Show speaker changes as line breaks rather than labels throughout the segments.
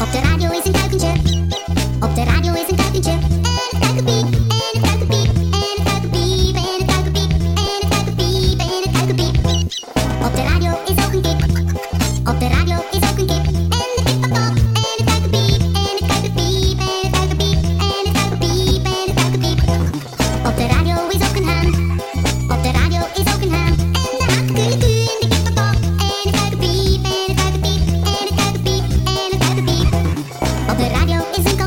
Opte Radio is the radio isn't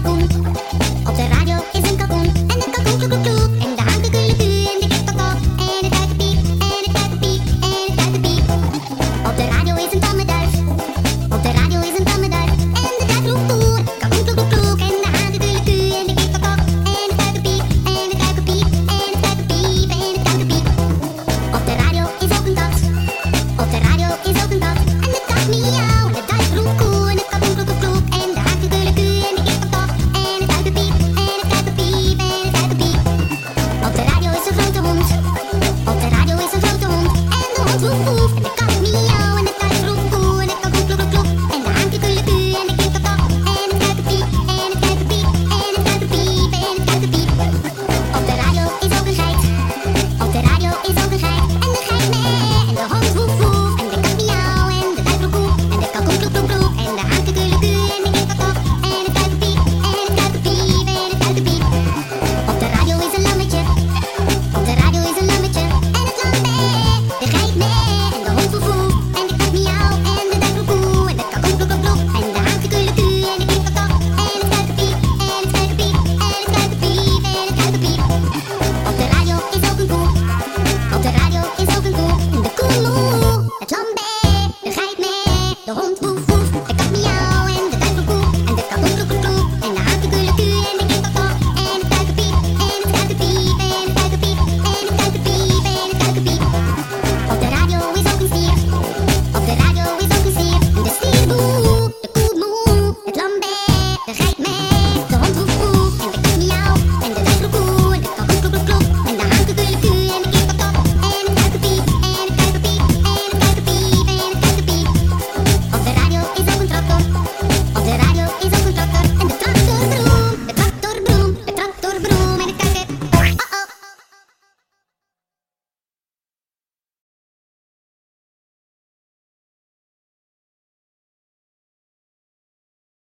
in the cool moon.